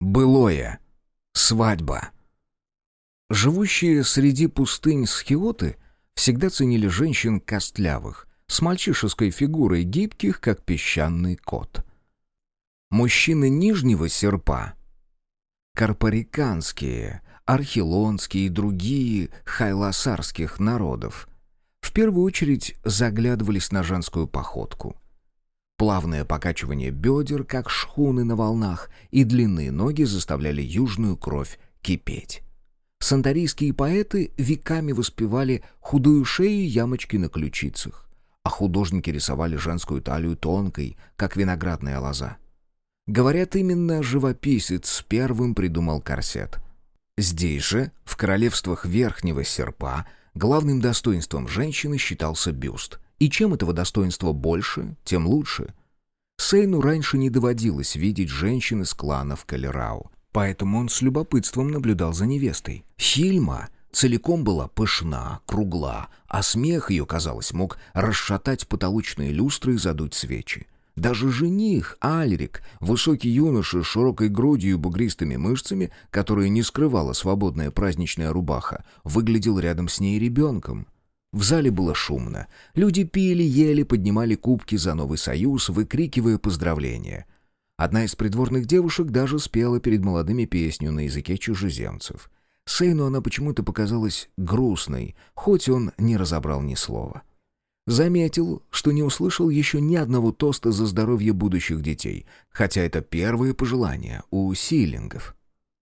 Былое. Свадьба. Живущие среди пустынь схиоты всегда ценили женщин костлявых, с мальчишеской фигурой гибких, как песчаный кот. Мужчины нижнего серпа, карпариканские, архилонские и другие хайласарских народов, в первую очередь заглядывались на женскую походку. Плавное покачивание бедер, как шхуны на волнах, и длинные ноги заставляли южную кровь кипеть. Санторийские поэты веками воспевали худую шею и ямочки на ключицах, а художники рисовали женскую талию тонкой, как виноградная лоза. Говорят, именно живописец первым придумал корсет. Здесь же, в королевствах Верхнего Серпа, главным достоинством женщины считался бюст. И чем этого достоинства больше, тем лучше. Сейну раньше не доводилось видеть женщин из кланов Калерау. Поэтому он с любопытством наблюдал за невестой. Хильма целиком была пышна, кругла, а смех ее, казалось, мог расшатать потолочные люстры и задуть свечи. Даже жених, Альрик, высокий юноша с широкой грудью и бугристыми мышцами, которые не скрывала свободная праздничная рубаха, выглядел рядом с ней ребенком. В зале было шумно. Люди пили, ели, поднимали кубки за новый союз, выкрикивая поздравления. Одна из придворных девушек даже спела перед молодыми песню на языке чужеземцев. Сейну она почему-то показалась грустной, хоть он не разобрал ни слова. Заметил, что не услышал еще ни одного тоста за здоровье будущих детей, хотя это первые пожелания у силингов.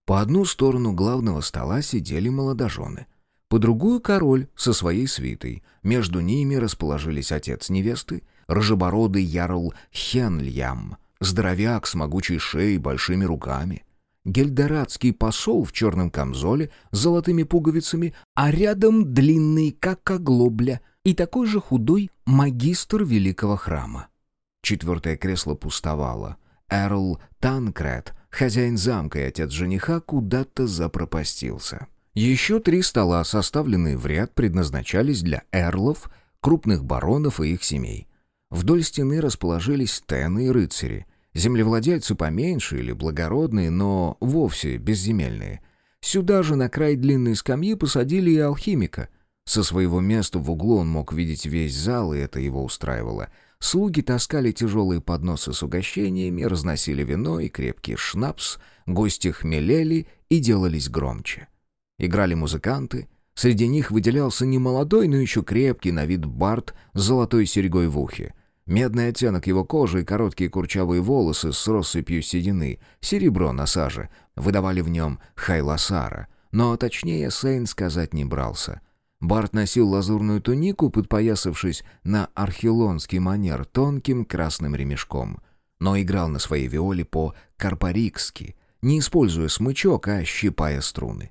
По одну сторону главного стола сидели молодожены, по другую — король со своей свитой. Между ними расположились отец невесты, рыжебородый ярл Хенльям — здоровяк с могучей шеей и большими руками. Гельдорадский посол в черном камзоле с золотыми пуговицами, а рядом длинный, как оглобля, и такой же худой магистр великого храма. Четвертое кресло пустовало. Эрл Танкред, хозяин замка и отец жениха, куда-то запропастился. Еще три стола, составленные в ряд, предназначались для эрлов, крупных баронов и их семей. Вдоль стены расположились тены и рыцари, землевладельцы поменьше или благородные, но вовсе безземельные. Сюда же на край длинной скамьи посадили и алхимика. Со своего места в углу он мог видеть весь зал, и это его устраивало. Слуги таскали тяжелые подносы с угощениями, разносили вино и крепкий шнапс, гости хмелели и делались громче. Играли музыканты — Среди них выделялся не молодой, но еще крепкий на вид бард с золотой серьгой в ухе. Медный оттенок его кожи и короткие курчавые волосы с россыпью седины, серебро на саже, выдавали в нем Хайласара. Но точнее Сейн сказать не брался. Барт носил лазурную тунику, подпоясавшись на архилонский манер тонким красным ремешком. Но играл на своей виоле по-карпарикски, не используя смычок, а щипая струны.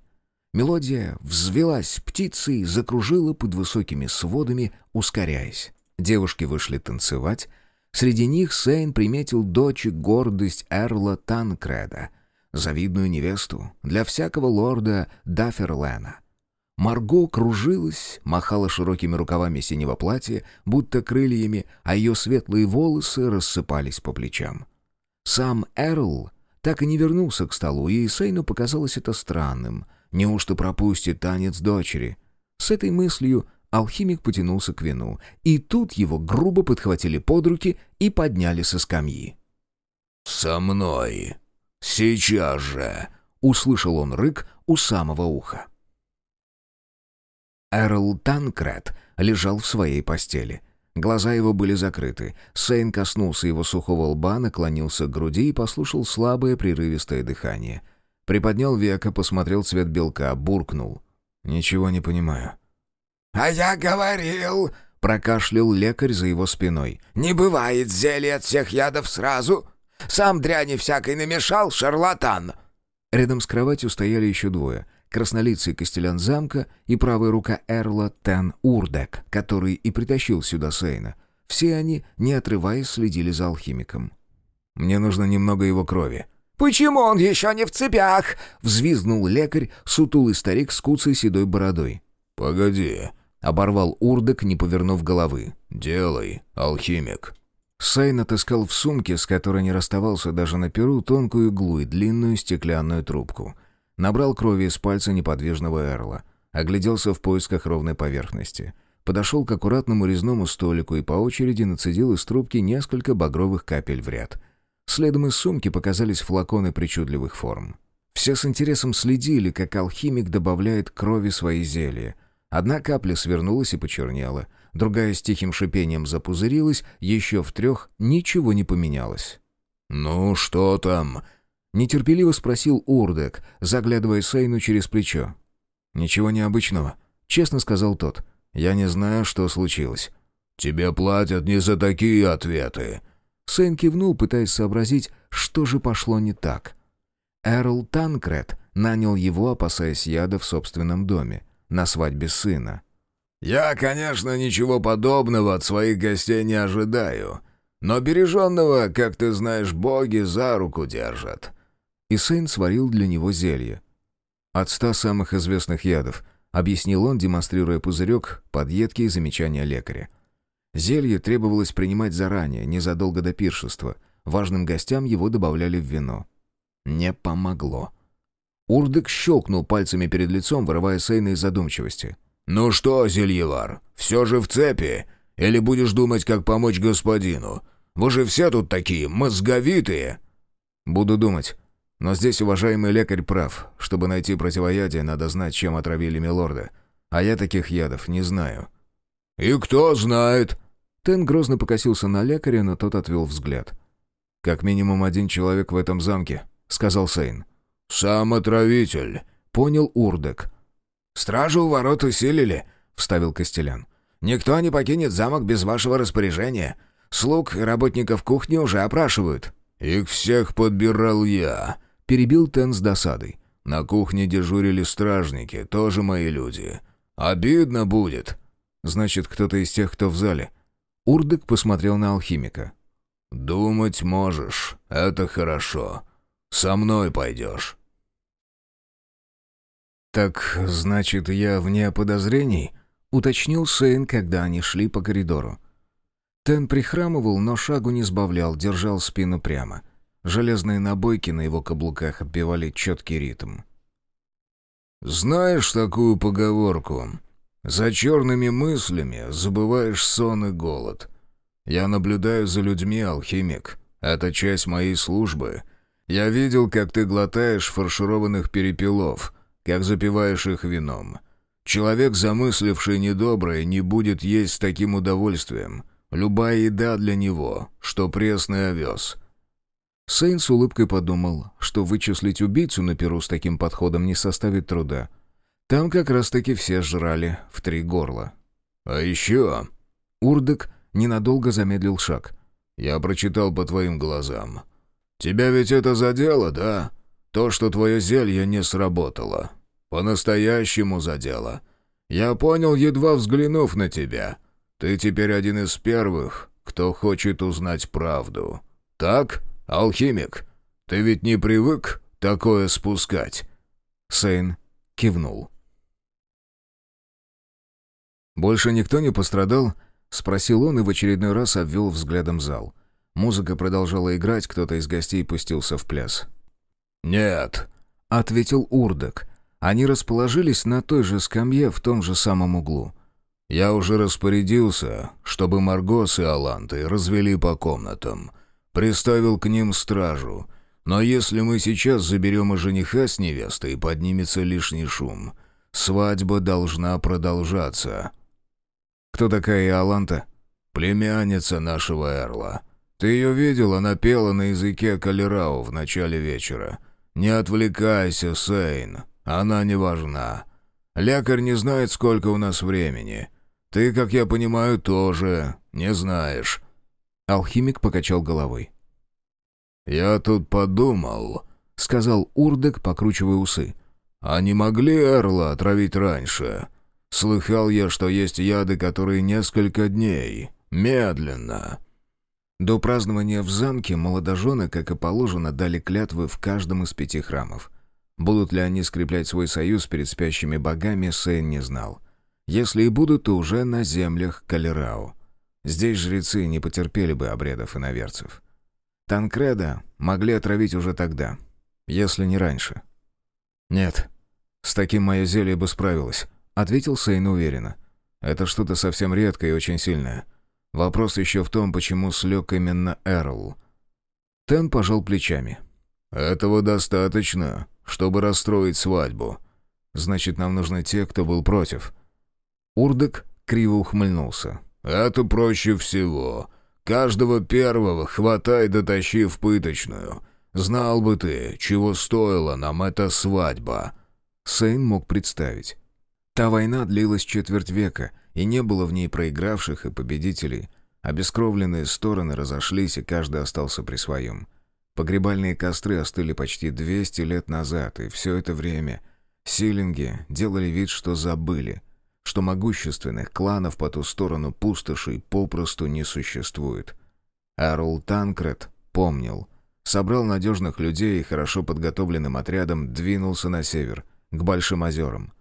Мелодия взвелась птицей, закружила под высокими сводами, ускоряясь. Девушки вышли танцевать. Среди них Сейн приметил дочь гордость Эрла Танкреда, завидную невесту для всякого лорда Дафферлена. Марго кружилась, махала широкими рукавами синего платья, будто крыльями, а ее светлые волосы рассыпались по плечам. Сам Эрл так и не вернулся к столу, и Сейну показалось это странным — Неужто пропустит танец дочери? С этой мыслью алхимик потянулся к вину, и тут его грубо подхватили под руки и подняли со скамьи. «Со мной! Сейчас же!» — услышал он рык у самого уха. Эрл Танкред лежал в своей постели. Глаза его были закрыты. Сейн коснулся его сухого лба, наклонился к груди и послушал слабое прерывистое дыхание — Приподнял века, посмотрел цвет белка, буркнул. «Ничего не понимаю». «А я говорил...» — прокашлял лекарь за его спиной. «Не бывает зелья от всех ядов сразу. Сам дряни всякой намешал, шарлатан!» Рядом с кроватью стояли еще двое. Краснолицый костелян замка и правая рука Эрла Тен Урдек, который и притащил сюда Сейна. Все они, не отрываясь, следили за алхимиком. «Мне нужно немного его крови», «Почему он еще не в цепях?» — взвизнул лекарь, сутулый старик с куцей седой бородой. «Погоди», — оборвал урдок, не повернув головы. «Делай, алхимик». Сайн отыскал в сумке, с которой не расставался даже на перу, тонкую иглу и длинную стеклянную трубку. Набрал крови из пальца неподвижного Эрла. Огляделся в поисках ровной поверхности. Подошел к аккуратному резному столику и по очереди нацедил из трубки несколько багровых капель в ряд. Следом из сумки показались флаконы причудливых форм. Все с интересом следили, как алхимик добавляет крови свои зелья. Одна капля свернулась и почернела, другая с тихим шипением запузырилась, еще в трех ничего не поменялось. «Ну, что там?» — нетерпеливо спросил Урдек, заглядывая Сейну через плечо. «Ничего необычного», — честно сказал тот. «Я не знаю, что случилось». «Тебе платят не за такие ответы». Сейн кивнул, пытаясь сообразить, что же пошло не так. Эрл Танкред нанял его, опасаясь яда в собственном доме, на свадьбе сына. «Я, конечно, ничего подобного от своих гостей не ожидаю, но береженного, как ты знаешь, боги за руку держат». И Сейн сварил для него зелье. От ста самых известных ядов, объяснил он, демонстрируя пузырек под едкие замечания лекаря. Зелье требовалось принимать заранее, незадолго до пиршества. Важным гостям его добавляли в вино. Не помогло. Урдык щелкнул пальцами перед лицом, вырывая Сейна из задумчивости. «Ну что, Зельевар, все же в цепи? Или будешь думать, как помочь господину? Вы же все тут такие мозговитые!» «Буду думать. Но здесь уважаемый лекарь прав. Чтобы найти противоядие, надо знать, чем отравили милорда. А я таких ядов не знаю». «И кто знает?» Тен грозно покосился на лекаря, но тот отвел взгляд. «Как минимум один человек в этом замке», — сказал Сейн. «Сам отравитель», — понял Урдек. «Стражу у ворот усилили», — вставил Костелян. «Никто не покинет замок без вашего распоряжения. Слуг и работников кухни уже опрашивают». «Их всех подбирал я», — перебил Тен с досадой. «На кухне дежурили стражники, тоже мои люди. Обидно будет». «Значит, кто-то из тех, кто в зале». Урдек посмотрел на алхимика. «Думать можешь, это хорошо. Со мной пойдешь». «Так, значит, я вне подозрений?» — уточнил Сейн, когда они шли по коридору. Тен прихрамывал, но шагу не сбавлял, держал спину прямо. Железные набойки на его каблуках отбивали четкий ритм. «Знаешь такую поговорку? За черными мыслями забываешь сон и голод. Я наблюдаю за людьми, алхимик. Это часть моей службы. Я видел, как ты глотаешь фаршированных перепелов, как запиваешь их вином. Человек, замысливший недоброе, не будет есть с таким удовольствием. Любая еда для него, что пресный овес». Сейн с улыбкой подумал, что вычислить убийцу на перу с таким подходом не составит труда. Там как раз-таки все жрали в три горла. «А еще...» Урдек ненадолго замедлил шаг. «Я прочитал по твоим глазам. Тебя ведь это задело, да? То, что твое зелье не сработало. По-настоящему задело. Я понял, едва взглянув на тебя. Ты теперь один из первых, кто хочет узнать правду. Так, алхимик? Ты ведь не привык такое спускать?» Сейн кивнул. «Больше никто не пострадал?» — спросил он и в очередной раз обвел взглядом зал. Музыка продолжала играть, кто-то из гостей пустился в пляс. «Нет», — ответил Урдок. Они расположились на той же скамье в том же самом углу. «Я уже распорядился, чтобы Маргос и Аланты развели по комнатам. Приставил к ним стражу. Но если мы сейчас заберем и жениха с невестой, поднимется лишний шум. Свадьба должна продолжаться». «Кто такая Иоланта?» «Племянница нашего Эрла. Ты ее видел, она пела на языке Калерау в начале вечера. Не отвлекайся, Сейн, она не важна. Лекарь не знает, сколько у нас времени. Ты, как я понимаю, тоже не знаешь». Алхимик покачал головой. «Я тут подумал», — сказал Урдек, покручивая усы. «А не могли Эрла отравить раньше?» Слыхал я, что есть яды, которые несколько дней, медленно. До празднования в замке молодожены, как и положено, дали клятвы в каждом из пяти храмов. Будут ли они скреплять свой союз перед спящими богами, Сэн не знал. Если и будут, то уже на землях Калерау. Здесь жрецы не потерпели бы обрядов иноверцев. Танкреда могли отравить уже тогда, если не раньше. «Нет, с таким мое зелье бы справилось», — ответил Сейн уверенно. «Это что-то совсем редкое и очень сильное. Вопрос еще в том, почему слег именно Эрл». Тен пожал плечами. «Этого достаточно, чтобы расстроить свадьбу. Значит, нам нужны те, кто был против». Урдек криво ухмыльнулся. «Это проще всего. Каждого первого хватай дотащи в пыточную. Знал бы ты, чего стоила нам эта свадьба». Сейн мог представить. Та война длилась четверть века, и не было в ней проигравших и победителей. Обескровленные стороны разошлись, и каждый остался при своем. Погребальные костры остыли почти 200 лет назад, и все это время силинги делали вид, что забыли, что могущественных кланов по ту сторону пустоши попросту не существует. Эрл Танкред помнил, собрал надежных людей и хорошо подготовленным отрядом двинулся на север, к Большим озерам.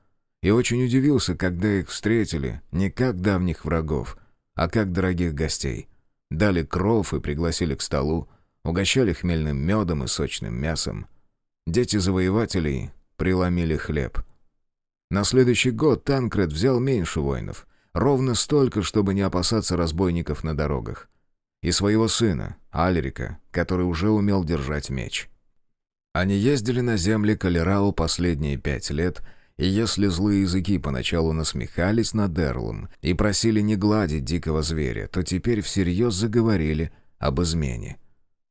И очень удивился, когда их встретили не как давних врагов, а как дорогих гостей. Дали кров и пригласили к столу, угощали хмельным медом и сочным мясом. Дети завоевателей преломили хлеб. На следующий год Танкред взял меньше воинов, ровно столько, чтобы не опасаться разбойников на дорогах. И своего сына, Альрика, который уже умел держать меч. Они ездили на земли Калерау последние пять лет, и если злые языки поначалу насмехались над Эрлом и просили не гладить дикого зверя, то теперь всерьез заговорили об измене.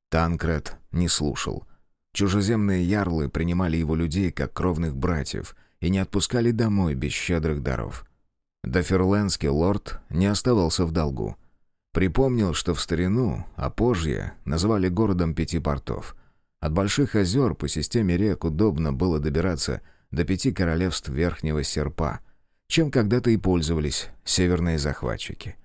Танкред не слушал. Чужеземные ярлы принимали его людей как кровных братьев и не отпускали домой без щедрых даров. Доферлендский лорд не оставался в долгу. Припомнил, что в старину Апожье называли городом пяти портов. От больших озер по системе рек удобно было добираться до пяти королевств Верхнего Серпа, чем когда-то и пользовались северные захватчики.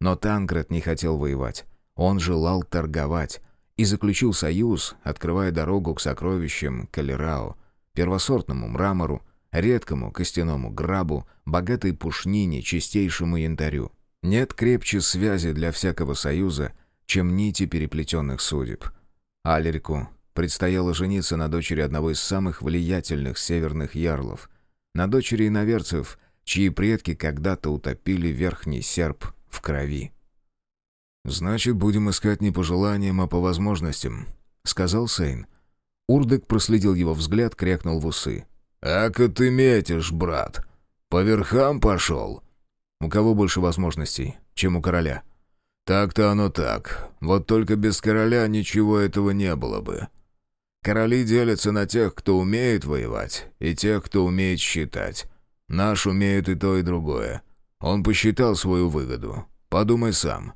Но Танкред не хотел воевать. Он желал торговать, и заключил союз, открывая дорогу к сокровищам Калерао, первосортному мрамору, редкому костяному грабу, богатой пушнине, чистейшему янтарю. Нет крепче связи для всякого союза, чем нити переплетенных судеб. Алерику предстояло жениться на дочери одного из самых влиятельных северных ярлов, на дочери иноверцев, чьи предки когда-то утопили верхний серп в крови. «Значит, будем искать не по желаниям, а по возможностям», — сказал Сейн. Урдек проследил его взгляд, крякнул в усы. «Ака ты метишь, брат! По верхам пошел!» «У кого больше возможностей, чем у короля?» «Так-то оно так. Вот только без короля ничего этого не было бы. Короли делятся на тех, кто умеет воевать, и тех, кто умеет считать. Наш умеет и то, и другое. Он посчитал свою выгоду. Подумай сам.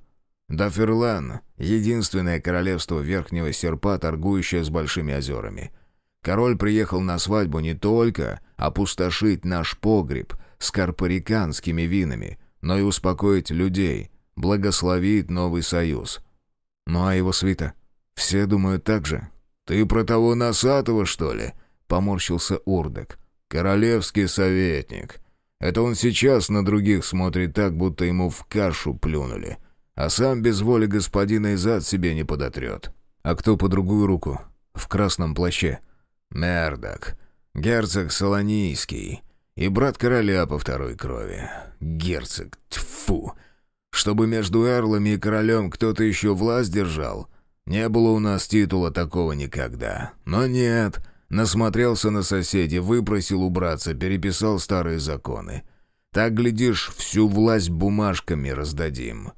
Даферлан — единственное королевство Верхнего Серпа, торгующее с Большими озерами. Король приехал на свадьбу не только опустошить наш погреб с карпариканскими винами, но и успокоить людей, благословить новый союз. Ну а его свита? Все думают так же. «Ты про того носатого, что ли?» — поморщился Урдек. «Королевский советник. Это он сейчас на других смотрит так, будто ему в кашу плюнули а сам без воли господина и зад себе не подотрет. А кто по другую руку? В красном плаще. Мердок. Герцог Солонийский. И брат короля по второй крови. Герцог. Тьфу. Чтобы между эрлами и королем кто-то еще власть держал. Не было у нас титула такого никогда. Но нет. Насмотрелся на соседей, выпросил убраться, переписал старые законы. Так, глядишь, всю власть бумажками раздадим.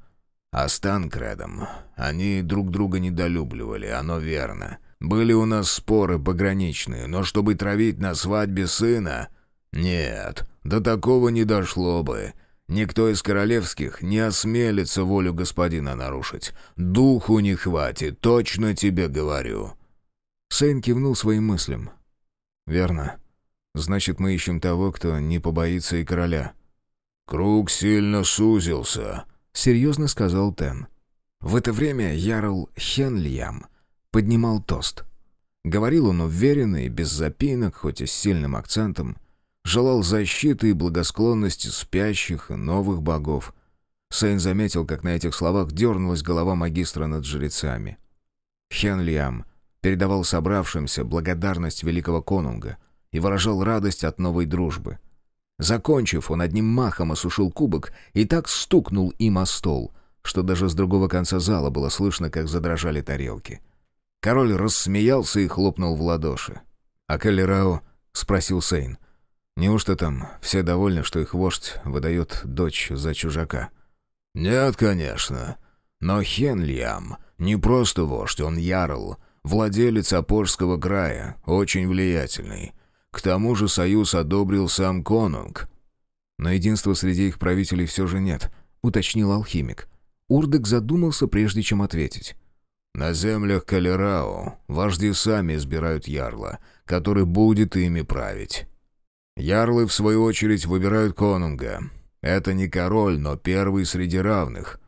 А с Танкредом они друг друга недолюбливали, оно верно. Были у нас споры пограничные, но чтобы травить на свадьбе сына... Нет, до такого не дошло бы. Никто из королевских не осмелится волю господина нарушить. Духу не хватит, точно тебе говорю». Сейн кивнул своим мыслям. «Верно. Значит, мы ищем того, кто не побоится и короля». «Круг сильно сузился», серьезно сказал Тен. В это время Ярл Хенльям поднимал тост. Говорил он уверенно и без запинок, хоть и с сильным акцентом. Желал защиты и благосклонности спящих и новых богов. Сейн заметил, как на этих словах дернулась голова магистра над жрецами. Хен Лиам передавал собравшимся благодарность великого конунга и выражал радость от новой дружбы. Закончив, он одним махом осушил кубок и так стукнул им о стол, что даже с другого конца зала было слышно, как задрожали тарелки. Король рассмеялся и хлопнул в ладоши. «А Калерао?» — спросил Сейн. «Неужто там все довольны, что их вождь выдает дочь за чужака?» «Нет, конечно. Но Хен Лиам не просто вождь, он ярл, владелец Апорского края, очень влиятельный. К тому же союз одобрил сам конунг». «Но единства среди их правителей все же нет», — уточнил алхимик. Урдек задумался, прежде чем ответить. «На землях Калерау вожди сами избирают ярла, который будет ими править. Ярлы, в свою очередь, выбирают конунга, это не король, но первый среди равных.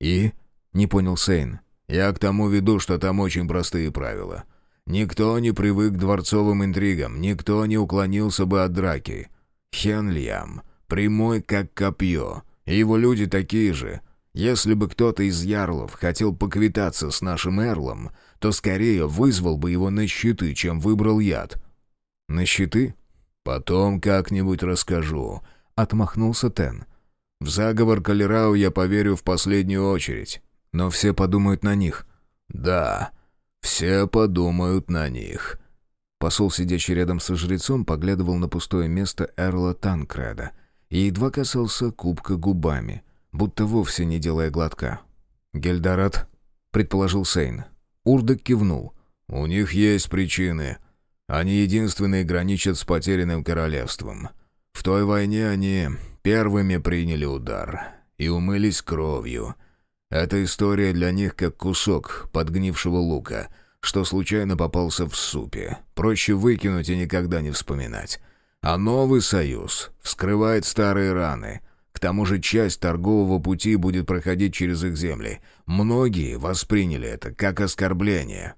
И? Не понял Сейн. Я к тому веду, что там очень простые правила. Никто не привык к дворцовым интригам, никто не уклонился бы от драки. Хенлиам прямой как копье, и его люди такие же. Если бы кто-то из ярлов хотел поквитаться с нашим эрлом, то скорее вызвал бы его на щиты, чем выбрал яд. На щиты? Потом как-нибудь расскажу. — отмахнулся Тен. «В заговор Калерау я поверю в последнюю очередь. Но все подумают на них». «Да, все подумают на них». Посол, сидящий рядом со жрецом, поглядывал на пустое место Эрла Танкреда и едва касался кубка губами, будто вовсе не делая глотка. «Гельдорат?» — предположил Сейн. Урдок кивнул. «У них есть причины. Они единственные граничат с потерянным королевством». В той войне они первыми приняли удар и умылись кровью. Эта история для них как кусок подгнившего лука, что случайно попался в супе. Проще выкинуть и никогда не вспоминать. А новый союз вскрывает старые раны. К тому же часть торгового пути будет проходить через их земли. Многие восприняли это как оскорбление.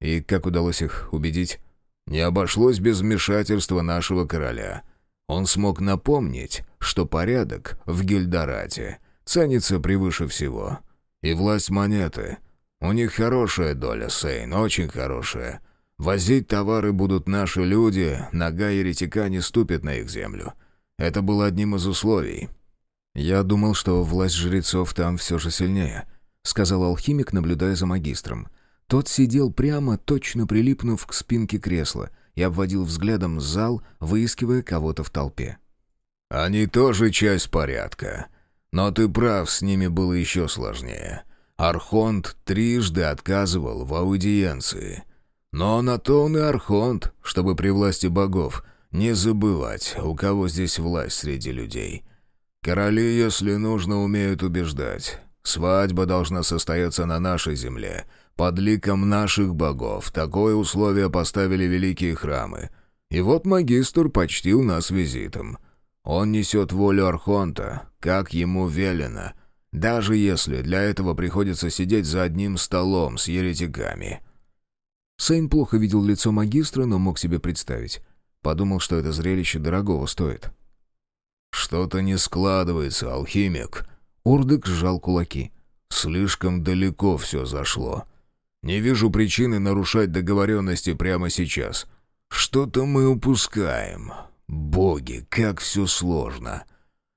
И как удалось их убедить? Не обошлось без вмешательства нашего короля — он смог напомнить, что порядок в Гильдорате ценится превыше всего. И власть монеты. У них хорошая доля, Сейн, очень хорошая. Возить товары будут наши люди, нога еретика не ступит на их землю. Это было одним из условий. «Я думал, что власть жрецов там все же сильнее», — сказал алхимик, наблюдая за магистром. Тот сидел прямо, точно прилипнув к спинке кресла, и обводил взглядом зал, выискивая кого-то в толпе. «Они тоже часть порядка. Но ты прав, с ними было еще сложнее. Архонт трижды отказывал в аудиенции. Но на то он и Архонт, чтобы при власти богов не забывать, у кого здесь власть среди людей. Короли, если нужно, умеют убеждать. Свадьба должна состояться на нашей земле, под ликом наших богов такое условие поставили великие храмы. И вот магистр почтил нас визитом. Он несет волю Архонта, как ему велено, даже если для этого приходится сидеть за одним столом с еретиками». Сейн плохо видел лицо магистра, но мог себе представить. Подумал, что это зрелище дорогого стоит. «Что-то не складывается, алхимик». Урдык сжал кулаки. «Слишком далеко все зашло. Не вижу причины нарушать договоренности прямо сейчас. Что-то мы упускаем. Боги, как все сложно.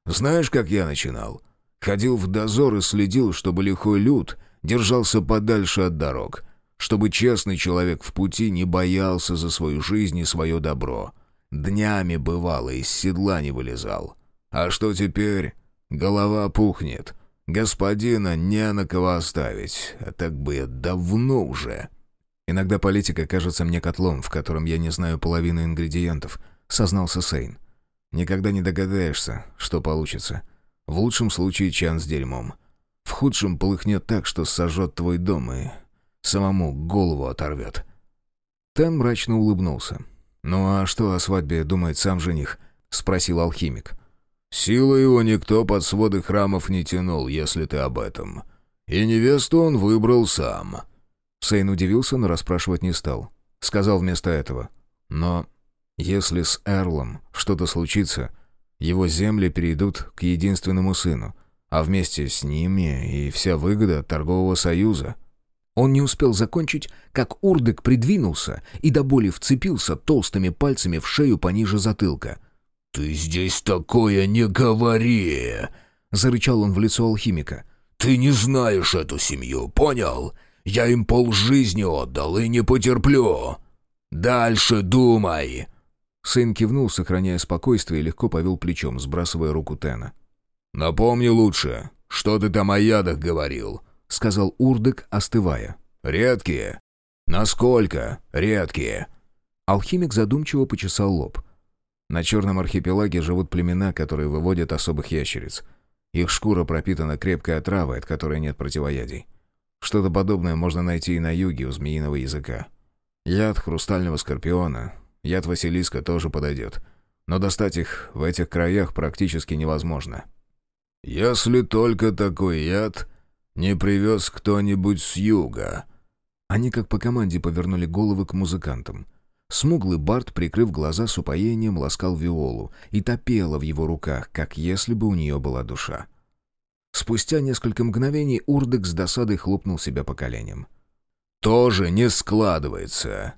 Знаешь, как я начинал? Ходил в дозор и следил, чтобы лихой люд держался подальше от дорог, чтобы честный человек в пути не боялся за свою жизнь и свое добро. Днями бывало из седла не вылезал. А что теперь? Голова пухнет. Господина не на кого оставить, а так бы я давно уже. Иногда политика кажется мне котлом, в котором я не знаю половины ингредиентов, сознался Сейн. Никогда не догадаешься, что получится. В лучшем случае чан с дерьмом. В худшем полыхнет так, что сожжет твой дом и самому голову оторвет. Тен мрачно улыбнулся. «Ну а что о свадьбе думает сам жених?» — спросил алхимик. Силу его никто под своды храмов не тянул, если ты об этом. И невесту он выбрал сам». Сейн удивился, но расспрашивать не стал. Сказал вместо этого. «Но если с Эрлом что-то случится, его земли перейдут к единственному сыну, а вместе с ними и вся выгода торгового союза. Он не успел закончить, как Урдык придвинулся и до боли вцепился толстыми пальцами в шею пониже затылка. «Ты здесь такое не говори!» — зарычал он в лицо алхимика. «Ты не знаешь эту семью, понял? Я им полжизни отдал и не потерплю. Дальше думай!» Сын кивнул, сохраняя спокойствие, и легко повел плечом, сбрасывая руку Тена. «Напомни лучше, что ты там о ядах говорил?» — сказал Урдык, остывая. «Редкие? Насколько редкие?» Алхимик задумчиво почесал лоб. На Черном архипелаге живут племена, которые выводят особых ящериц. Их шкура пропитана крепкой отравой, от которой нет противоядий. Что-то подобное можно найти и на юге у змеиного языка. Яд хрустального скорпиона, яд Василиска тоже подойдет. Но достать их в этих краях практически невозможно. «Если только такой яд не привез кто-нибудь с юга». Они как по команде повернули головы к музыкантам. Смуглый Барт, прикрыв глаза с упоением, ласкал виолу и топела в его руках, как если бы у нее была душа. Спустя несколько мгновений Урдек с досадой хлопнул себя по коленям. «Тоже не складывается.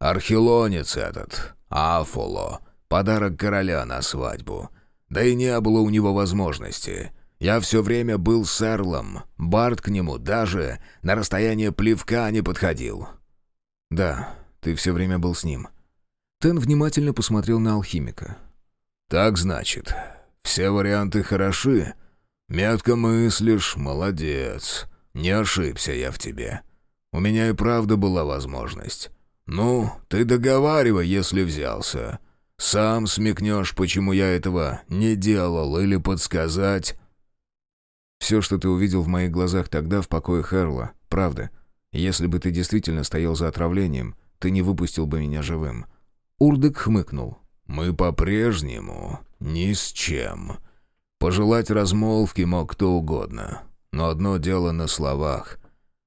Архилонец этот, Афоло, подарок короля на свадьбу. Да и не было у него возможности. Я все время был с Эрлом. Барт к нему даже на расстояние плевка не подходил». «Да, ты все время был с ним». Тен внимательно посмотрел на алхимика. «Так значит, все варианты хороши. Метко мыслишь, молодец. Не ошибся я в тебе. У меня и правда была возможность. Ну, ты договаривай, если взялся. Сам смекнешь, почему я этого не делал, или подсказать. Все, что ты увидел в моих глазах тогда в покое Херла, правда. Если бы ты действительно стоял за отравлением, ты не выпустил бы меня живым. Урдык хмыкнул. Мы по-прежнему ни с чем. Пожелать размолвки мог кто угодно. Но одно дело на словах.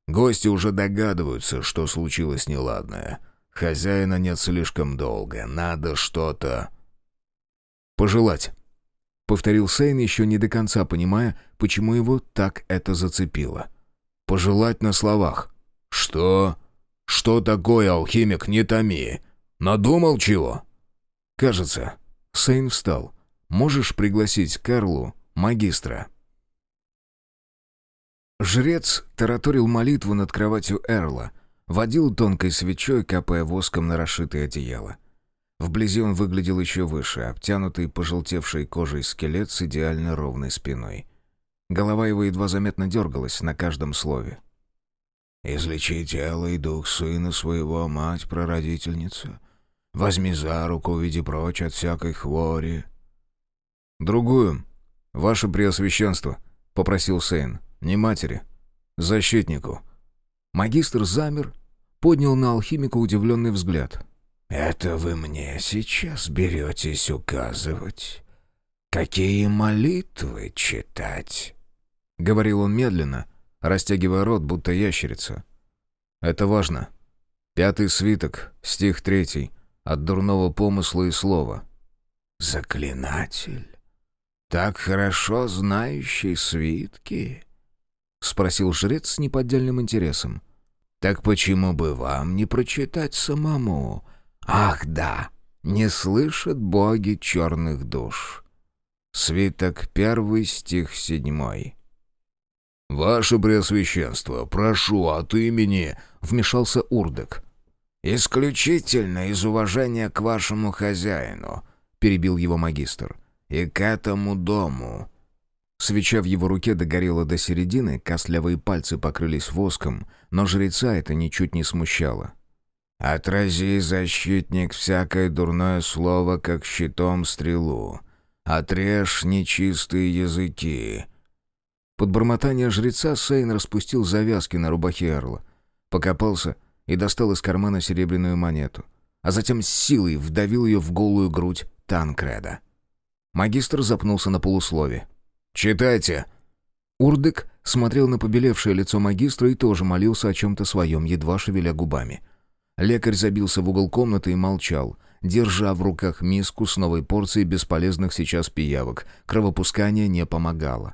Гости уже догадываются, что случилось неладное. Хозяина нет слишком долго. Надо что-то... «Пожелать», — повторил Сейн, еще не до конца понимая, почему его так это зацепило. «Пожелать на словах». «Что? Что такое, алхимик, не томи? Надумал чего?» «Кажется». Сейн встал. «Можешь пригласить Карлу, магистра?» Жрец тараторил молитву над кроватью Эрла — Водил тонкой свечой, капая воском на расшитое одеяло. Вблизи он выглядел еще выше, обтянутый пожелтевшей кожей скелет с идеально ровной спиной. Голова его едва заметно дергалась на каждом слове. «Излечи тело и дух сына своего, мать, прародительница. Возьми за руку, уведи прочь от всякой хвори». «Другую, ваше преосвященство», — попросил Сейн, — «не матери, защитнику». Магистр замер, поднял на алхимика удивленный взгляд. «Это вы мне сейчас беретесь указывать? Какие молитвы читать?» — говорил он медленно, растягивая рот, будто ящерица. «Это важно. Пятый свиток, стих третий, от дурного помысла и слова». «Заклинатель? Так хорошо знающий свитки?» — спросил жрец с неподдельным интересом. Так почему бы вам не прочитать самому? Ах, да, не слышат боги черных душ. Свиток первый, стих седьмой. «Ваше Преосвященство, прошу от имени...» — вмешался Урдек. «Исключительно из уважения к вашему хозяину», — перебил его магистр, — «и к этому дому. Свеча в его руке догорела до середины, костлявые пальцы покрылись воском, но жреца это ничуть не смущало. «Отрази, защитник, всякое дурное слово, как щитом стрелу. Отрежь нечистые языки». Под бормотание жреца Сейн распустил завязки на рубахе Эрла, покопался и достал из кармана серебряную монету, а затем с силой вдавил ее в голую грудь Танкреда. Магистр запнулся на полуслове. «Читайте!» Урдык смотрел на побелевшее лицо магистра и тоже молился о чем-то своем, едва шевеля губами. Лекарь забился в угол комнаты и молчал, держа в руках миску с новой порцией бесполезных сейчас пиявок. Кровопускание не помогало.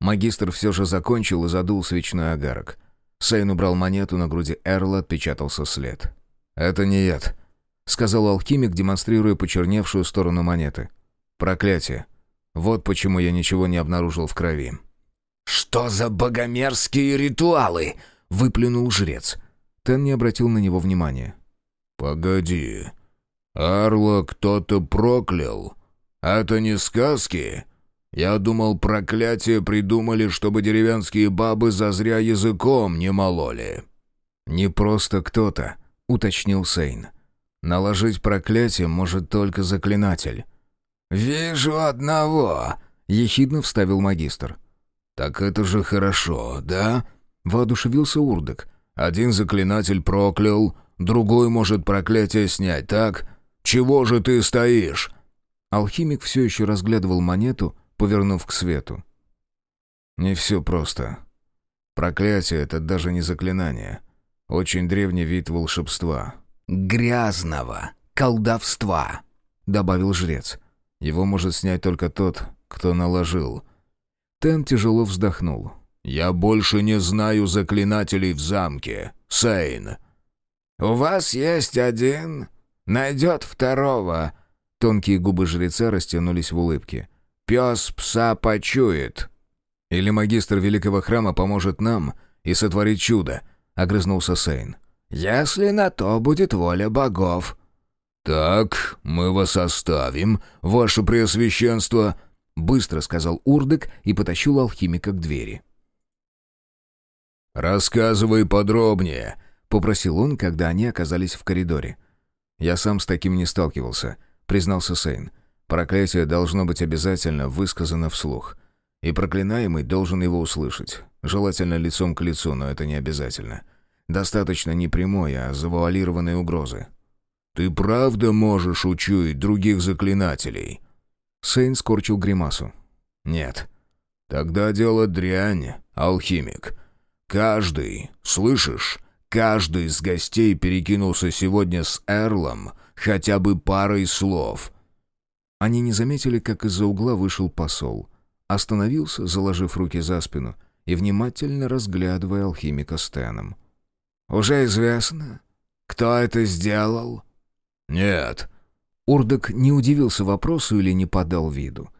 Магистр все же закончил и задул свечной огарок. Сейн убрал монету, на груди Эрла отпечатался след. «Это не яд», — сказал алхимик, демонстрируя почерневшую сторону монеты. «Проклятие. Вот почему я ничего не обнаружил в крови». «Что за богомерзкие ритуалы?» — выплюнул жрец. Тен не обратил на него внимания. «Погоди. Арла кто-то проклял. Это не сказки?» Я думал, проклятие придумали, чтобы деревенские бабы зазря языком не мололи». «Не просто кто-то», — уточнил Сейн. «Наложить проклятие может только заклинатель». «Вижу одного», — ехидно вставил магистр. «Так это же хорошо, да?» — воодушевился Урдок. «Один заклинатель проклял, другой может проклятие снять, так? Чего же ты стоишь?» Алхимик все еще разглядывал монету, повернув к свету. «Не все просто. Проклятие — это даже не заклинание. Очень древний вид волшебства». «Грязного колдовства», — добавил жрец. «Его может снять только тот, кто наложил». Тен тяжело вздохнул. «Я больше не знаю заклинателей в замке, Сейн». «У вас есть один, найдет второго». Тонкие губы жреца растянулись в улыбке. Пес пса почует». «Или магистр великого храма поможет нам и сотворит чудо», — огрызнулся Сейн. «Если на то будет воля богов». «Так, мы вас оставим, ваше преосвященство», — быстро сказал Урдек и потащил алхимика к двери. «Рассказывай подробнее», — попросил он, когда они оказались в коридоре. «Я сам с таким не сталкивался», — признался Сейн. Проклятие должно быть обязательно высказано вслух. И проклинаемый должен его услышать. Желательно лицом к лицу, но это не обязательно. Достаточно не прямой, а завуалированной угрозы. «Ты правда можешь учуять других заклинателей?» Сейн скорчил гримасу. «Нет». «Тогда дело дрянь, алхимик. Каждый, слышишь, каждый из гостей перекинулся сегодня с Эрлом хотя бы парой слов». Они не заметили, как из-за угла вышел посол. Остановился, заложив руки за спину и внимательно разглядывая алхимика Стэном. «Уже известно, кто это сделал?» «Нет». Урдок не удивился вопросу или не подал виду.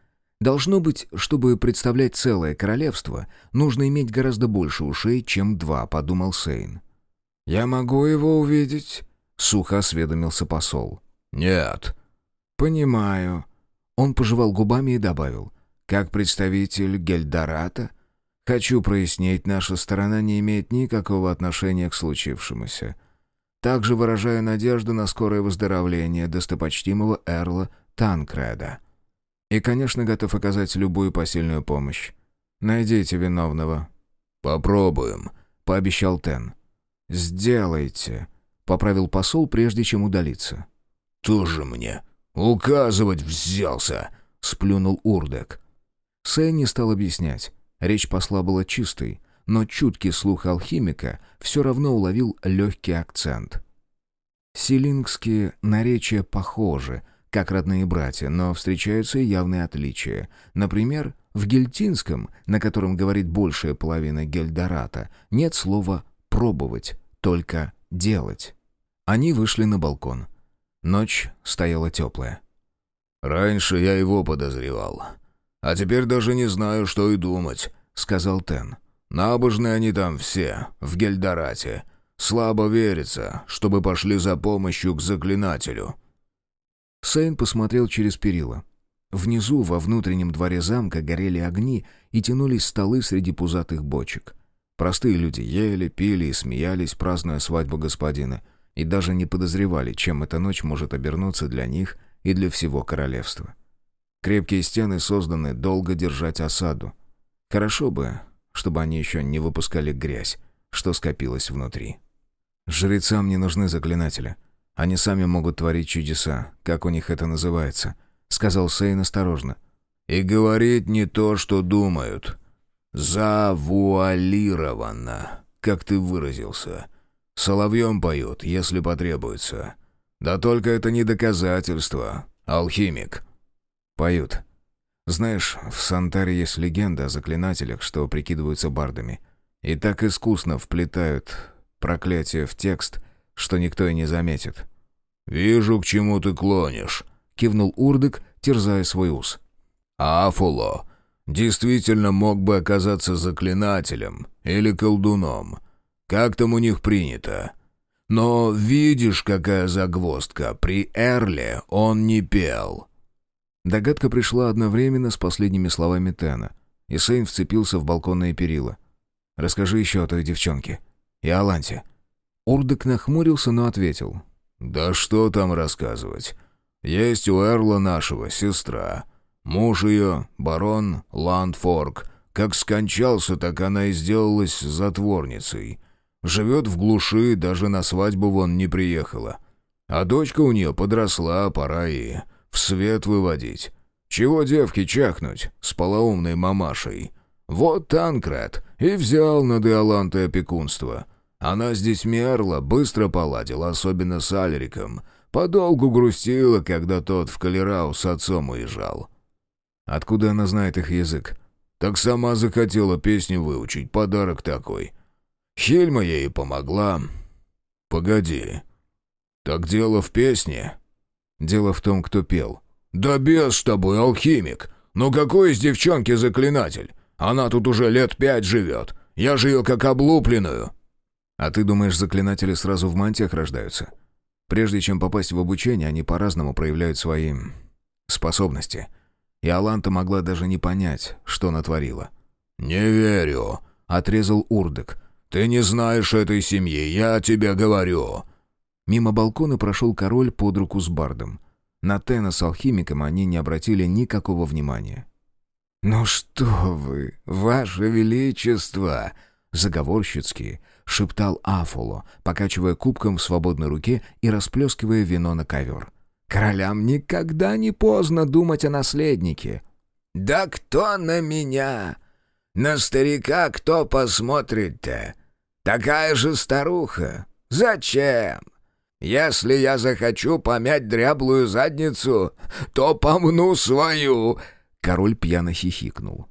Должно быть, чтобы представлять целое королевство, нужно иметь гораздо больше ушей, чем два, подумал Сейн. «Я могу его увидеть?» — сухо осведомился посол. «Нет», «Понимаю». Он пожевал губами и добавил. «Как представитель Гельдората, хочу прояснить, наша сторона не имеет никакого отношения к случившемуся. Также выражаю надежду на скорое выздоровление достопочтимого Эрла Танкреда. И, конечно, готов оказать любую посильную помощь. Найдите виновного». «Попробуем», — пообещал Тен. «Сделайте», — поправил посол, прежде чем удалиться. «Тоже мне «Указывать взялся!» — сплюнул Урдек. Сэй не стал объяснять. Речь посла была чистой, но чуткий слух алхимика все равно уловил легкий акцент. Силингские наречия похожи, как родные братья, но встречаются и явные отличия. Например, в гельтинском, на котором говорит большая половина гельдората, нет слова «пробовать», только «делать». Они вышли на балкон. Ночь стояла теплая. «Раньше я его подозревал. А теперь даже не знаю, что и думать», — сказал Тен. «Набожные они там все, в Гельдорате. Слабо верится, чтобы пошли за помощью к заклинателю». Сейн посмотрел через перила. Внизу, во внутреннем дворе замка, горели огни и тянулись столы среди пузатых бочек. Простые люди ели, пили и смеялись, празднуя свадьбу господина — и даже не подозревали, чем эта ночь может обернуться для них и для всего королевства. Крепкие стены созданы долго держать осаду. Хорошо бы, чтобы они еще не выпускали грязь, что скопилось внутри. Жрецам не нужны заклинатели. Они сами могут творить чудеса, как у них это называется, сказал Сейн осторожно. И говорить не то, что думают. Завуалировано, как ты выразился. Соловьем поют, если потребуется. Да только это не доказательство, алхимик». «Поют. Знаешь, в Сантаре есть легенда о заклинателях, что прикидываются бардами. И так искусно вплетают проклятие в текст, что никто и не заметит. «Вижу, к чему ты клонишь», — кивнул Урдык, терзая свой ус. «Афуло действительно мог бы оказаться заклинателем или колдуном. Как там у них принято? Но видишь, какая загвоздка, при Эрле он не пел». Догадка пришла одновременно с последними словами Тена, и Сейн вцепился в балконные перила. «Расскажи еще о той девчонке. И о Ланте». Урдок нахмурился, но ответил. «Да что там рассказывать? Есть у Эрла нашего сестра. Муж ее, барон Ландфорк, как скончался, так она и сделалась затворницей. Живет в глуши, даже на свадьбу вон не приехала. А дочка у нее подросла, пора и в свет выводить. Чего девки чахнуть с полоумной мамашей? Вот Танкред и взял над Иолантой опекунство. Она с детьми Эрла быстро поладила, особенно с Альриком. Подолгу грустила, когда тот в Калерау с отцом уезжал. Откуда она знает их язык? Так сама захотела песню выучить, подарок такой. Хельма ей помогла. Погоди. Так дело в песне? Дело в том, кто пел. Да без с тобой, алхимик. Ну какой из девчонки заклинатель? Она тут уже лет пять живет. Я же ее как облупленную. А ты думаешь, заклинатели сразу в мантиях рождаются? Прежде чем попасть в обучение, они по-разному проявляют свои... способности. И Аланта могла даже не понять, что натворила. «Не верю», — отрезал Урдек. «Ты не знаешь этой семьи, я тебе говорю». Мимо балкона прошел король под руку с бардом. На Тена с алхимиком они не обратили никакого внимания. «Ну что вы, ваше величество!» Заговорщицки шептал Афоло, покачивая кубком в свободной руке и расплескивая вино на ковер. «Королям никогда не поздно думать о наследнике». «Да кто на меня? На старика кто посмотрит-то? Такая же старуха. Зачем? Если я захочу помять дряблую задницу, то помну свою!» Король пьяно хихикнул.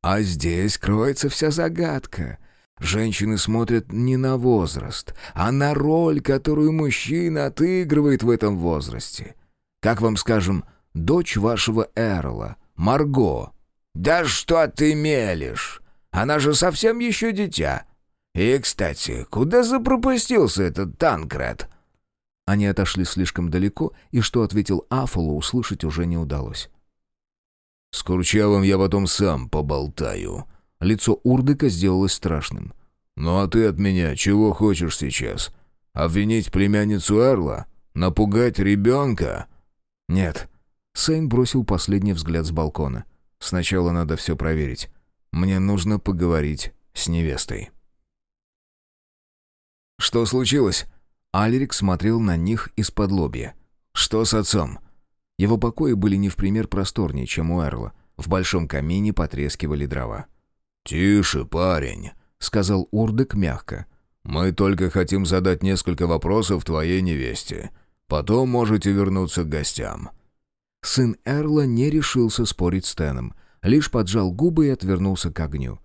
«А здесь кроется вся загадка. Женщины смотрят не на возраст, а на роль, которую мужчина отыгрывает в этом возрасте. Как вам, скажем, дочь вашего Эрла, Марго?» «Да что ты мелешь? Она же совсем еще дитя. И, кстати, куда запропастился этот Танкред?» Они отошли слишком далеко, и что ответил Афолу, услышать уже не удалось. «С Курчавым я потом сам поболтаю», Лицо Урдыка сделалось страшным. «Ну а ты от меня чего хочешь сейчас? Обвинить племянницу Эрла? Напугать ребенка?» «Нет». Сейн бросил последний взгляд с балкона. «Сначала надо все проверить. Мне нужно поговорить с невестой». «Что случилось?» Алерик смотрел на них из-под лобья. «Что с отцом?» Его покои были не в пример просторнее, чем у Эрла. В большом камине потрескивали дрова. «Тише, парень», — сказал Урдек мягко. «Мы только хотим задать несколько вопросов твоей невесте. Потом можете вернуться к гостям». Сын Эрла не решился спорить с Теном, лишь поджал губы и отвернулся к огню.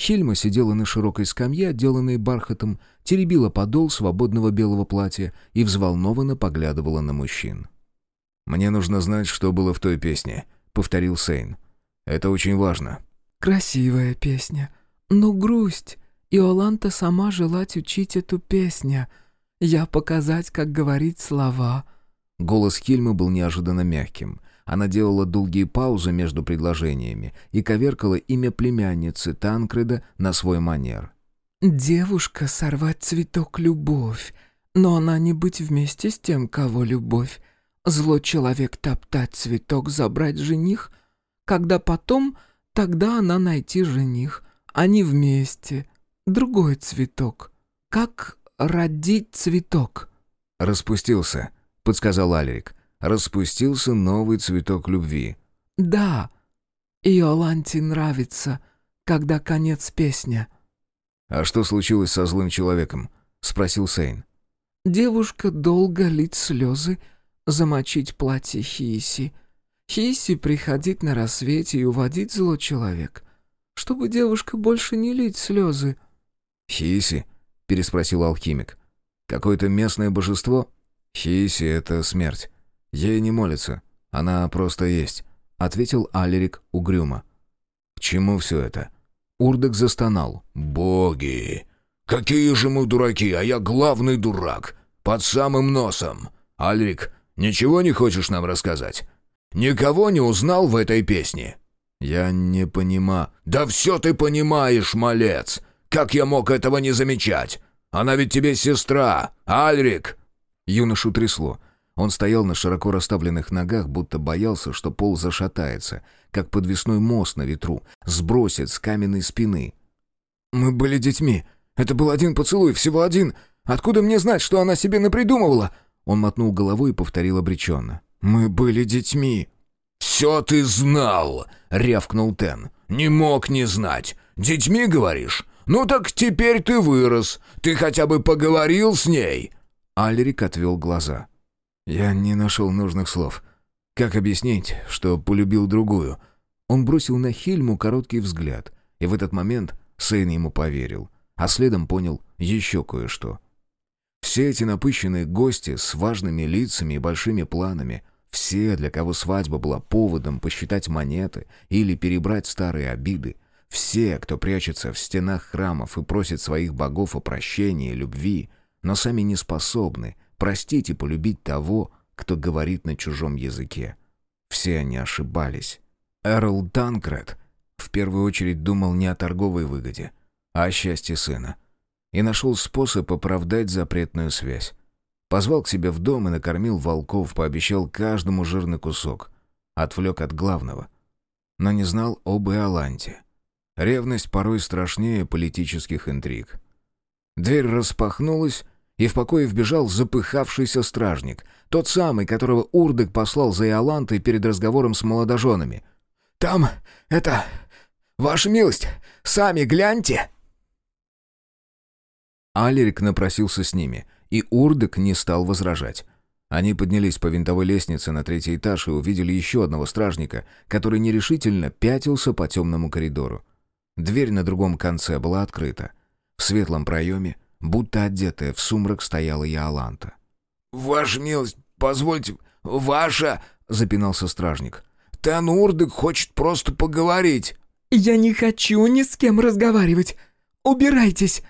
Хельма сидела на широкой скамье, отделанной бархатом, теребила подол свободного белого платья и взволнованно поглядывала на мужчин. «Мне нужно знать, что было в той песне», — повторил Сейн. «Это очень важно». Красивая песня, но грусть. Иоланта сама желать учить эту песню. Я показать, как говорить слова». Голос Хильмы был неожиданно мягким. Она делала долгие паузы между предложениями и коверкала имя племянницы Танкреда на свой манер. «Девушка сорвать цветок любовь, но она не быть вместе с тем, кого любовь. Зло человек топтать цветок, забрать жених, когда потом Тогда она найти жених. Они вместе. Другой цветок. Как родить цветок?» «Распустился», — подсказал Алерик. «Распустился новый цветок любви». «Да. Иоланте нравится, когда конец песня». «А что случилось со злым человеком?» — спросил Сейн. «Девушка долго лить слезы, замочить платье Хиси. Хиси приходить на рассвете и уводить зло человек, чтобы девушка больше не лить слезы». «Хиси?» — переспросил алхимик. «Какое-то местное божество?» «Хиси — это смерть. Ей не молится. Она просто есть», — ответил Алерик угрюмо. «К чему все это?» Урдек застонал. «Боги! Какие же мы дураки, а я главный дурак! Под самым носом! Альрик, ничего не хочешь нам рассказать? Никого не узнал в этой песне?» «Я не понимаю...» «Да все ты понимаешь, малец! Как я мог этого не замечать? Она ведь тебе сестра, Альрик!» Юношу трясло. Он стоял на широко расставленных ногах, будто боялся, что пол зашатается, как подвесной мост на ветру, сбросит с каменной спины. «Мы были детьми. Это был один поцелуй, всего один. Откуда мне знать, что она себе напридумывала?» Он мотнул головой и повторил обреченно. «Мы были детьми». «Все ты знал!» — рявкнул Тен. «Не мог не знать. Детьми, говоришь? Ну так теперь ты вырос. Ты хотя бы поговорил с ней?» Альрик отвел глаза. Я не нашел нужных слов. Как объяснить, что полюбил другую? Он бросил на Хельму короткий взгляд, и в этот момент Сейн ему поверил, а следом понял еще кое-что. Все эти напыщенные гости с важными лицами и большими планами, все, для кого свадьба была поводом посчитать монеты или перебрать старые обиды, все, кто прячется в стенах храмов и просит своих богов о прощении и любви, но сами не способны простить и полюбить того, кто говорит на чужом языке. Все они ошибались. Эрл Данкред в первую очередь думал не о торговой выгоде, а о счастье сына. И нашел способ оправдать запретную связь. Позвал к себе в дом и накормил волков, пообещал каждому жирный кусок. Отвлек от главного. Но не знал об Иоланте. Ревность порой страшнее политических интриг. Дверь распахнулась, и в покое вбежал запыхавшийся стражник, тот самый, которого Урдек послал за Иолантой перед разговором с молодоженами. «Там, это... Ваша милость, сами гляньте!» Алерик напросился с ними, и Урдек не стал возражать. Они поднялись по винтовой лестнице на третий этаж и увидели еще одного стражника, который нерешительно пятился по темному коридору. Дверь на другом конце была открыта. В светлом проеме будто одетая в сумрак стояла Яоланта. «Ваша милость, позвольте, ваша...» — запинался стражник. «Танурдык хочет просто поговорить». «Я не хочу ни с кем разговаривать. Убирайтесь!»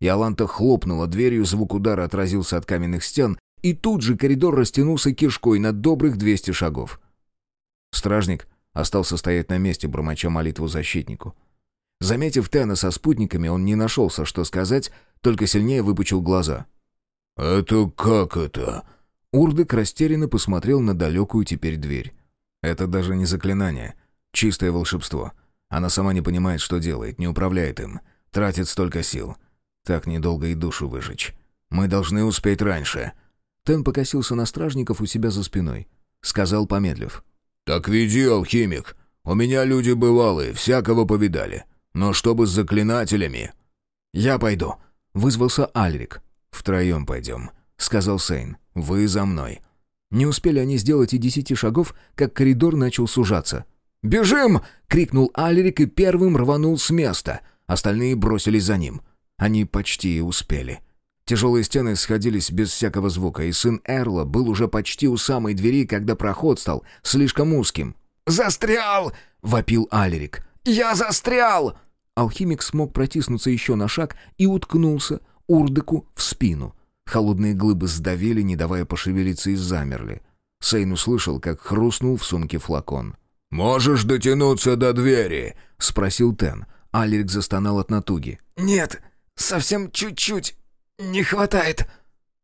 Яланта хлопнула дверью, звук удара отразился от каменных стен, и тут же коридор растянулся кишкой на добрых двести шагов. Стражник остался стоять на месте, бормоча молитву защитнику. Заметив Тена со спутниками, он не нашелся, что сказать, только сильнее выпучил глаза. «Это как это?» Урдык растерянно посмотрел на далекую теперь дверь. «Это даже не заклинание. Чистое волшебство. Она сама не понимает, что делает, не управляет им. Тратит столько сил. Так недолго и душу выжечь. Мы должны успеть раньше». Тен покосился на стражников у себя за спиной. Сказал, помедлив. «Так веди, алхимик. У меня люди бывалые, всякого повидали. Но чтобы с заклинателями...» «Я пойду», Вызвался Альрик. «Втроем пойдем», — сказал Сейн. «Вы за мной». Не успели они сделать и десяти шагов, как коридор начал сужаться. «Бежим!» — крикнул Альрик и первым рванул с места. Остальные бросились за ним. Они почти успели. Тяжелые стены сходились без всякого звука, и сын Эрла был уже почти у самой двери, когда проход стал слишком узким. «Застрял!» — вопил Алерик. «Я застрял!» Алхимик смог протиснуться еще на шаг и уткнулся Урдыку в спину. Холодные глыбы сдавили, не давая пошевелиться и замерли. Сейн услышал, как хрустнул в сумке флакон. «Можешь дотянуться до двери?» — спросил Тен. Алерик застонал от натуги. «Нет, совсем чуть-чуть. Не хватает».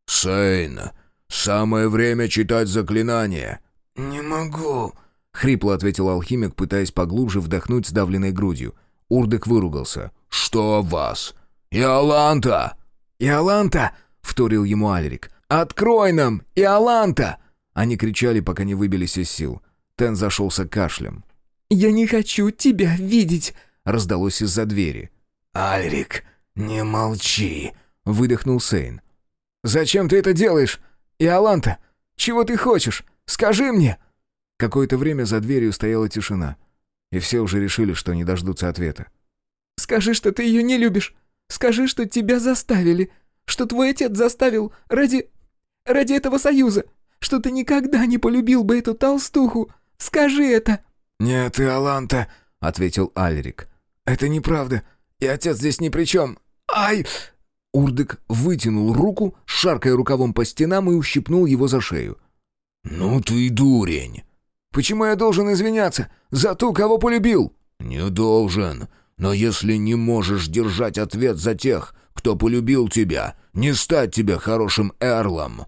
«Сейн, самое время читать заклинание». «Не могу», — хрипло ответил алхимик, пытаясь поглубже вдохнуть сдавленной грудью. Урдек выругался. «Что вас? Иоланта!» «Иоланта!» — вторил ему Альрик. «Открой нам! Иоланта!» Они кричали, пока не выбились из сил. Тен зашелся кашлем. «Я не хочу тебя видеть!» — раздалось из-за двери. «Альрик, не молчи!» — выдохнул Сейн. «Зачем ты это делаешь? Иоланта, чего ты хочешь? Скажи мне!» Какое-то время за дверью стояла тишина, и все уже решили, что не дождутся ответа. «Скажи, что ты ее не любишь. Скажи, что тебя заставили. Что твой отец заставил ради... ради этого союза. Что ты никогда не полюбил бы эту толстуху. Скажи это!» «Нет, Иоланта», — ответил Альрик. «Это неправда. И отец здесь ни при чем. Ай!» Урдык вытянул руку, шаркая рукавом по стенам и ущипнул его за шею. «Ну ты дурень!» Почему я должен извиняться? За ту, кого полюбил?» «Не должен. Но если не можешь держать ответ за тех, кто полюбил тебя, не стать тебе хорошим эрлом».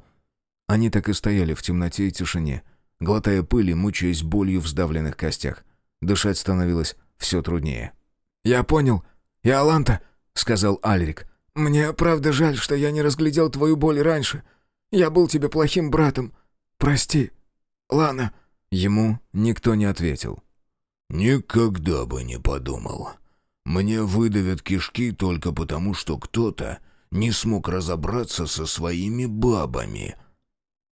Они так и стояли в темноте и тишине, глотая пыль и мучаясь болью в сдавленных костях. Дышать становилось все труднее. «Я понял. Иоланта», — сказал Альрик. «Мне правда жаль, что я не разглядел твою боль раньше. Я был тебе плохим братом. Прости. Лана...» Ему никто не ответил. «Никогда бы не подумал. Мне выдавят кишки только потому, что кто-то не смог разобраться со своими бабами».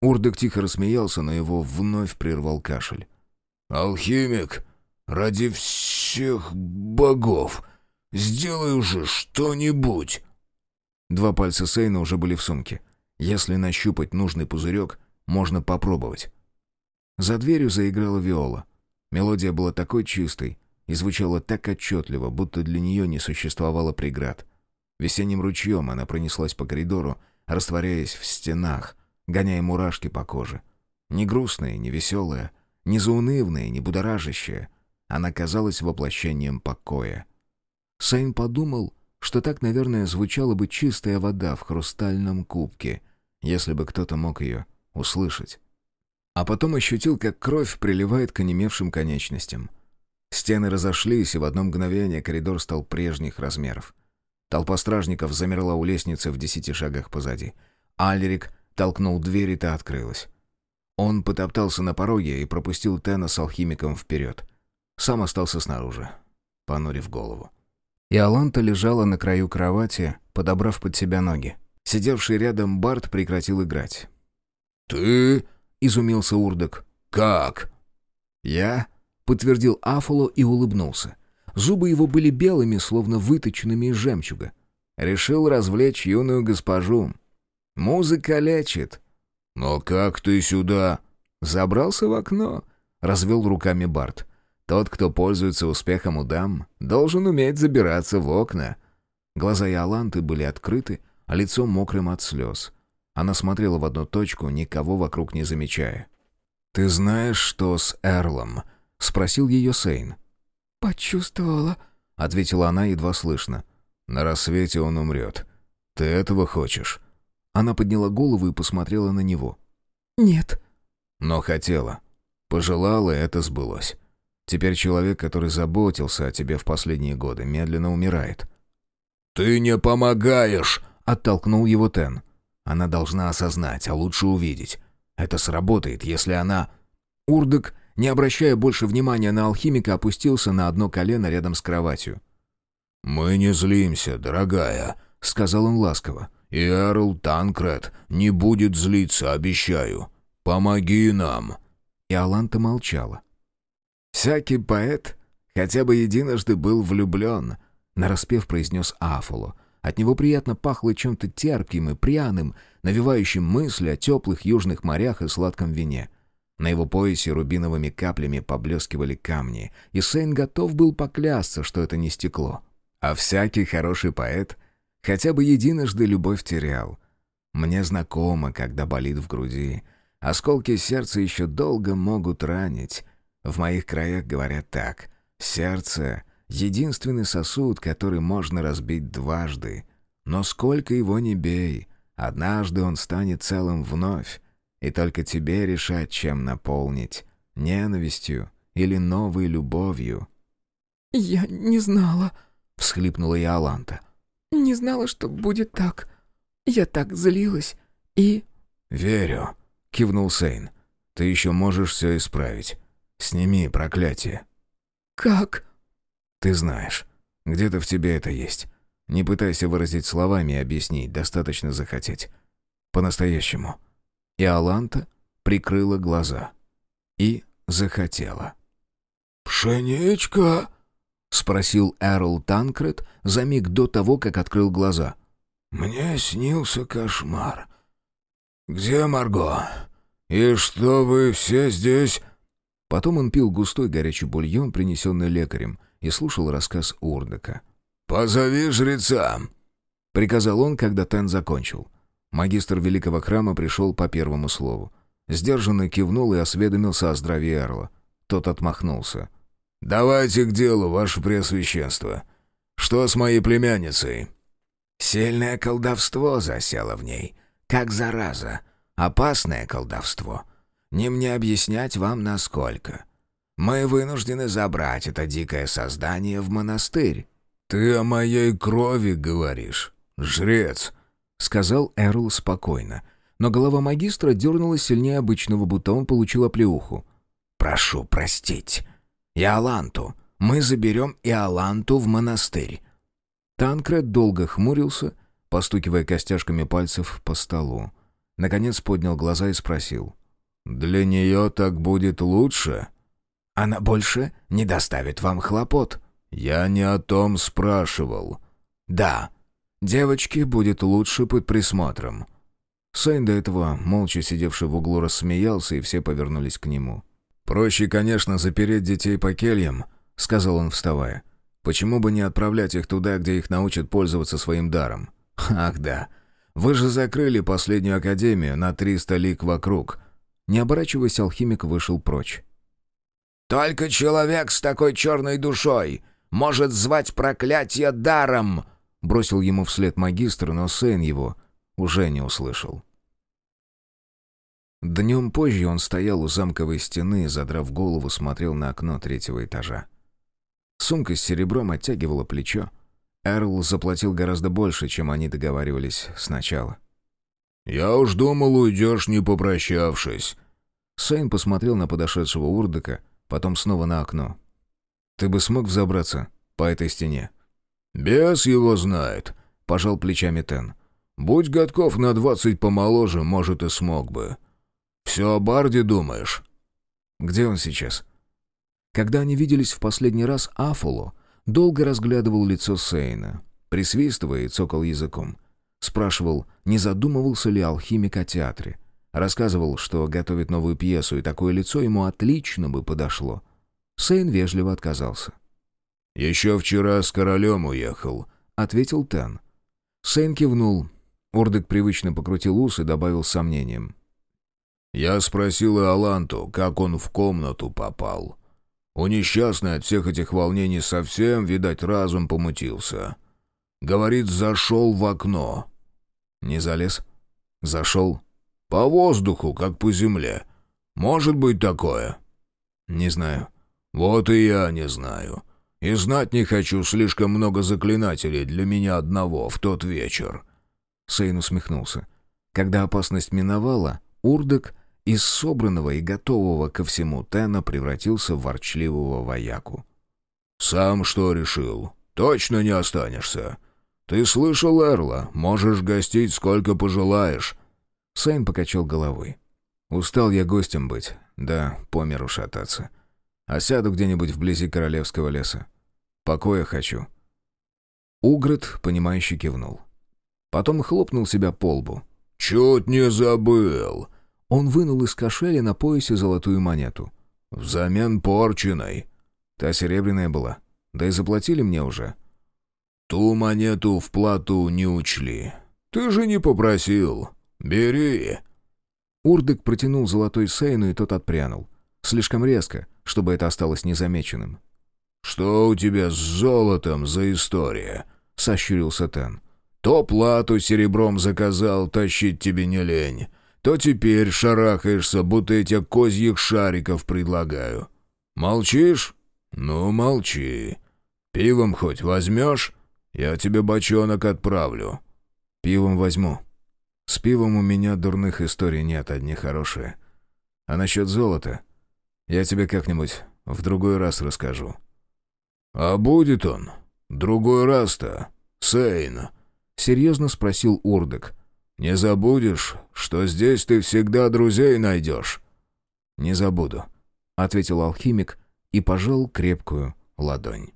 Урдок тихо рассмеялся, но его вновь прервал кашель. «Алхимик, ради всех богов, сделай уже что-нибудь!» Два пальца Сейна уже были в сумке. Если нащупать нужный пузырек, можно попробовать. За дверью заиграла виола. Мелодия была такой чистой и звучала так отчетливо, будто для нее не существовало преград. Весенним ручьем она пронеслась по коридору, растворяясь в стенах, гоняя мурашки по коже. Не грустная, не веселая, не заунывная, не будоражащая. Она казалась воплощением покоя. Сейн подумал, что так, наверное, звучала бы чистая вода в хрустальном кубке, если бы кто-то мог ее услышать а потом ощутил, как кровь приливает к онемевшим конечностям. Стены разошлись, и в одно мгновение коридор стал прежних размеров. Толпа стражников замерла у лестницы в десяти шагах позади. Альрик толкнул дверь, и та открылась. Он потоптался на пороге и пропустил Тена с алхимиком вперед. Сам остался снаружи, понурив голову. И Аланта лежала на краю кровати, подобрав под себя ноги. Сидевший рядом Барт прекратил играть. «Ты...» — изумился Урдок. «Как?» «Я?» — подтвердил Афоло и улыбнулся. Зубы его были белыми, словно выточенными из жемчуга. Решил развлечь юную госпожу. «Музыка лечит». «Но как ты сюда?» «Забрался в окно», — развел руками Барт. «Тот, кто пользуется успехом у дам, должен уметь забираться в окна». Глаза Иоланты были открыты, а лицо мокрым от слез. Она смотрела в одну точку, никого вокруг не замечая. «Ты знаешь, что с Эрлом?» — спросил ее Сейн. «Почувствовала», — ответила она едва слышно. «На рассвете он умрет. Ты этого хочешь?» Она подняла голову и посмотрела на него. «Нет». «Но хотела. Пожелала, и это сбылось. Теперь человек, который заботился о тебе в последние годы, медленно умирает». «Ты не помогаешь!» — оттолкнул его Тен. Она должна осознать, а лучше увидеть. Это сработает, если она... Урдок, не обращая больше внимания на алхимика, опустился на одно колено рядом с кроватью. «Мы не злимся, дорогая», — сказал он ласково. «И Эрл Танкред не будет злиться, обещаю. Помоги нам». И Аланта молчала. «Всякий поэт хотя бы единожды был влюблен», — нараспев произнес Афоло, — от него приятно пахло чем-то терпким и пряным, навевающим мысли о теплых южных морях и сладком вине. На его поясе рубиновыми каплями поблескивали камни, и Сейн готов был поклясться, что это не стекло. А всякий хороший поэт хотя бы единожды любовь терял. Мне знакомо, когда болит в груди. Осколки сердца еще долго могут ранить. В моих краях говорят так. Сердце Единственный сосуд, который можно разбить дважды. Но сколько его не бей, однажды он станет целым вновь. И только тебе решать, чем наполнить. Ненавистью или новой любовью. «Я не знала», — всхлипнула Иоланта. «Не знала, что будет так. Я так злилась. И...» «Верю», — кивнул Сейн. «Ты еще можешь все исправить. Сними проклятие». «Как?» Ты знаешь. Где-то в тебе это есть. Не пытайся выразить словами и объяснить, достаточно захотеть. По-настоящему. И Аланта прикрыла глаза. И захотела. «Пшеничка?» — спросил Эрл Танкред за миг до того, как открыл глаза. «Мне снился кошмар. Где Марго? И что вы все здесь?» Потом он пил густой горячий бульон, принесенный лекарем, и слушал рассказ Урдака. «Позови жреца!» — приказал он, когда Тен закончил. Магистр Великого Храма пришел по первому слову. Сдержанно кивнул и осведомился о здравии Эрла. Тот отмахнулся. «Давайте к делу, ваше преосвященство. Что с моей племянницей?» «Сильное колдовство засело в ней, как зараза. Опасное колдовство. Не мне объяснять вам, насколько. Мы вынуждены забрать это дикое создание в монастырь». «Ты о моей крови говоришь, жрец», — сказал Эрл спокойно. Но голова магистра дернулась сильнее обычного, будто он получил оплеуху. «Прошу простить. Иоланту. Мы заберем Иоланту в монастырь». Танкред долго хмурился, постукивая костяшками пальцев по столу. Наконец поднял глаза и спросил. «Для нее так будет лучше?» «Она больше не доставит вам хлопот». «Я не о том спрашивал». «Да, девочке будет лучше под присмотром». Сейн до этого, молча сидевший в углу, рассмеялся, и все повернулись к нему. «Проще, конечно, запереть детей по кельям», — сказал он, вставая. «Почему бы не отправлять их туда, где их научат пользоваться своим даром?» «Ах да, вы же закрыли последнюю академию на триста лик вокруг». Не оборачиваясь, алхимик вышел прочь. «Только человек с такой черной душой может звать проклятие даром!» Бросил ему вслед магистр, но Сейн его уже не услышал. Днем позже он стоял у замковой стены и, задрав голову, смотрел на окно третьего этажа. Сумка с серебром оттягивала плечо. Эрл заплатил гораздо больше, чем они договаривались сначала. «Я уж думал, уйдешь, не попрощавшись». Сейн посмотрел на подошедшего Урдока, потом снова на окно. «Ты бы смог взобраться по этой стене?» «Бес его знает», — пожал плечами Тен. «Будь годков на двадцать помоложе, может, и смог бы. Все о Барде думаешь?» «Где он сейчас?» Когда они виделись в последний раз, Афоло долго разглядывал лицо Сейна, присвистывая и цокал языком. Спрашивал, не задумывался ли алхимик о театре. Рассказывал, что готовит новую пьесу, и такое лицо ему отлично бы подошло. Сейн вежливо отказался. «Еще вчера с королем уехал», — ответил Тен. Сейн кивнул. Ордек привычно покрутил ус и добавил с сомнением. «Я спросил Иоланту, как он в комнату попал. У несчастной от всех этих волнений совсем, видать, разум помутился. Говорит, зашел в окно». «Не залез?» «Зашел?» «По воздуху, как по земле. Может быть такое?» «Не знаю». «Вот и я не знаю. И знать не хочу слишком много заклинателей для меня одного в тот вечер». Сейн усмехнулся. Когда опасность миновала, Урдок из собранного и готового ко всему Тена превратился в ворчливого вояку. «Сам что решил? Точно не останешься? Ты слышал Эрла, можешь гостить сколько пожелаешь». Сейн покачал головой. «Устал я гостем быть, да по миру шататься. А сяду где-нибудь вблизи королевского леса. Покоя хочу». Угрот, понимающе кивнул. Потом хлопнул себя по лбу. «Чуть не забыл!» Он вынул из кошеля на поясе золотую монету. «Взамен порченой». Та серебряная была. Да и заплатили мне уже. «Ту монету в плату не учли. Ты же не попросил. Бери». Урдык протянул золотой Сейну, и тот отпрянул. Слишком резко, чтобы это осталось незамеченным. «Что у тебя с золотом за история?» — сощурился Тен. «То плату серебром заказал, тащить тебе не лень, то теперь шарахаешься, будто тебе козьих шариков предлагаю. Молчишь? Ну, молчи. Пивом хоть возьмешь? Я тебе бочонок отправлю». «Пивом возьму. С пивом у меня дурных историй нет, одни хорошие. А насчет золота? Я тебе как-нибудь в другой раз расскажу». «А будет он? Другой раз-то? Сейн?» — серьезно спросил Урдек. «Не забудешь, что здесь ты всегда друзей найдешь?» «Не забуду. ответил алхимик и пожал крепкую ладонь.